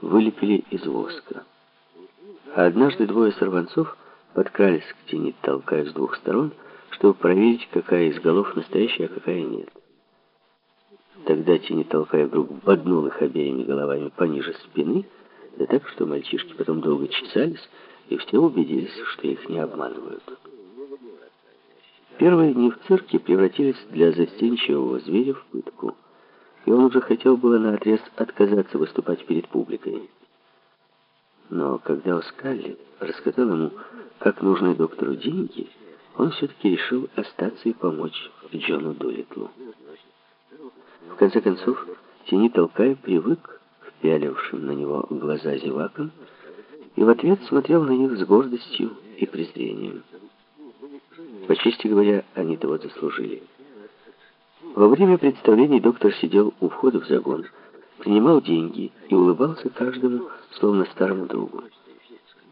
вылепили из воска. А однажды двое сорванцов подкрались к тени, толкая с двух сторон, чтобы проверить, какая из голов настоящая, а какая нет. Тогда тени, толкая, вдруг боднул их обеими головами пониже спины, да так, что мальчишки потом долго чесались, и все убедились, что их не обманывают. Первые дни в цирке превратились для застенчивого зверя в пытку, и он уже хотел было наотрез отказаться выступать перед публикой. Но когда Оскалли рассказал ему, как нужны доктору деньги, он все-таки решил остаться и помочь Джону Долитлу. В конце концов, Тени Толкай привык к пялившим на него глаза зевакам и в ответ смотрел на них с гордостью и презрением. По чести говоря, они того заслужили. Во время представлений доктор сидел у входа в загон, принимал деньги и улыбался каждому, словно старому другу.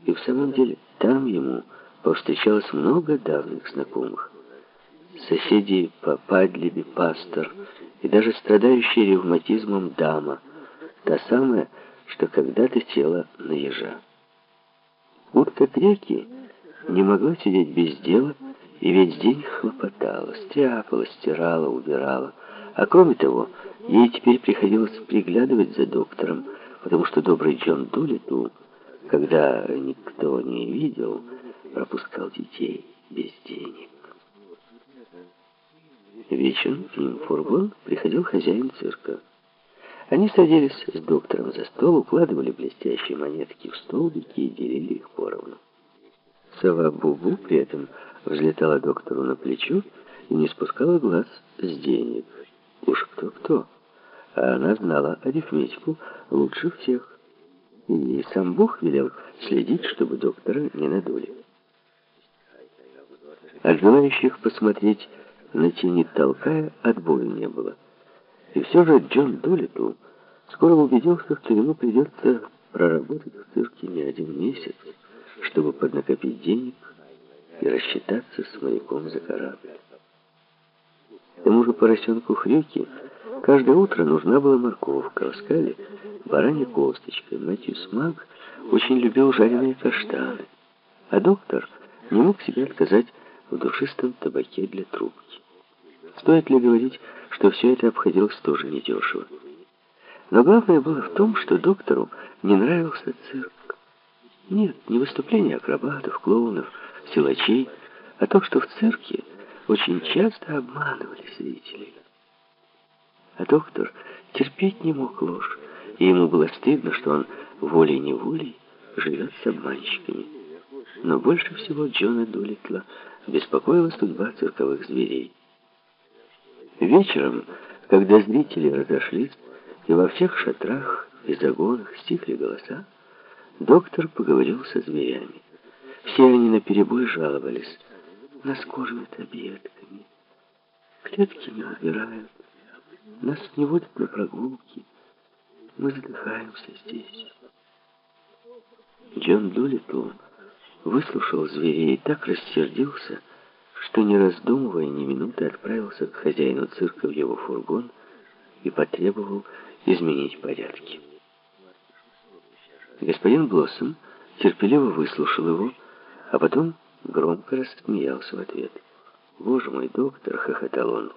И в самом деле там ему повстречалось много давних знакомых. Соседи по Падлибе пастор и даже страдающая ревматизмом дама, та самая, что когда-то села на ежа. Утка Треки не могла сидеть без дела и весь день хлопотала, стряпала, стирала, убирала. А кроме того, ей теперь приходилось приглядывать за доктором, потому что добрый Джон Дулитл, когда никто не видел, пропускал детей без денег. Вечером к в фургон приходил хозяин цирка. Они садились с доктором за стол, укладывали блестящие монетки в столбики и делили их поровну. Сова Бубу при этом взлетала доктору на плечо и не спускала глаз с денег. Уж кто-кто, а она знала арифметику лучше всех. И сам Бог велел следить, чтобы доктора не надули. От желающих посмотреть на тени толкая, отбоя не было. И все же Джон Долитл скоро убедился, что ему придется проработать в цирке не один месяц, чтобы поднакопить денег и рассчитаться с маяком за корабль. К тому же поросенку Хрюки каждое утро нужна была морковка, в скале баранья косточка. Мэтью Смак очень любил жареные каштаны, а доктор не мог себе отказать в душистом табаке для трубки. Стоит ли говорить, что все это обходилось тоже недешево? Но главное было в том, что доктору не нравился цирк. Нет, не выступления акробатов, клоунов, силачей, а то, что в цирке очень часто обманывали зрителей. А доктор терпеть не мог ложь, и ему было стыдно, что он волей-неволей живет с обманщиками. Но больше всего Джона Дулитла беспокоила судьба цирковых зверей. Вечером, когда зрители разошлись, и во всех шатрах и загонах стихли голоса, доктор поговорил со зверями. Все они наперебой жаловались. Нас кормят объедками. Клетки не убирают. Нас не водят на прогулки. Мы задыхаемся здесь. Джон Дулитл выслушал зверей и так рассердился, что, не раздумывая ни минуты, отправился к хозяину цирка в его фургон и потребовал изменить порядки. Господин Блоссом терпеливо выслушал его, а потом громко рассмеялся в ответ. «Боже мой, доктор!» — хохотал он.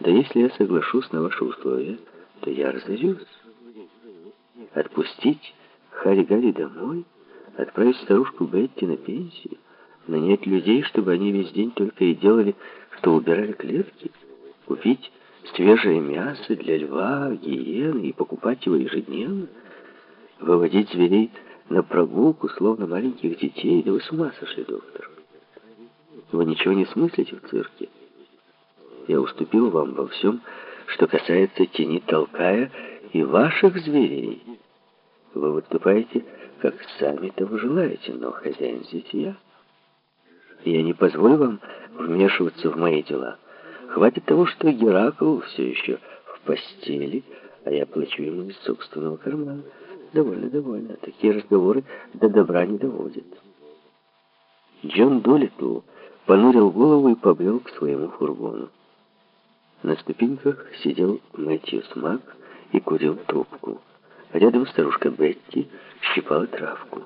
«Да если я соглашусь на ваши условия, то я разорюсь. Отпустить Хари-Гарри домой, отправить старушку Бетти на пенсию, нанять людей, чтобы они весь день только и делали, что убирали клетки, купить свежее мясо для льва, гиены и покупать его ежедневно, выводить зверей на прогулку, словно маленьких детей. Да вы с ума сошли, доктор. Вы ничего не смыслите в цирке. Я уступил вам во всем, что касается тени толкая и ваших зверей. Вы выступаете, как сами того желаете, но хозяин здесь я. Я не позволю вам вмешиваться в мои дела. Хватит того, что Геракл все еще в постели, а я плачу ему из собственного кармана. Довольно, довольно. Такие разговоры до добра не доводят. Джон Долитл понурил голову и побрел к своему фургону. На ступеньках сидел Мэтью Смак и курил трубку. рядом старушка Бетти щипала травку.